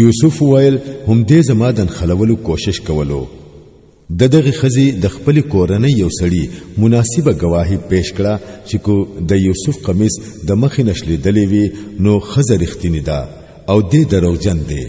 یوسف ویل هم دې زما د خلولو کوشش کولو د دغه خزي د خپل کورنۍ یو سړی مناسبه گواهی پیش کړه چې کو د یوسف قمیص د مخې نشلې دلې وی نو خزر اختینی دا او دې دروغجن دی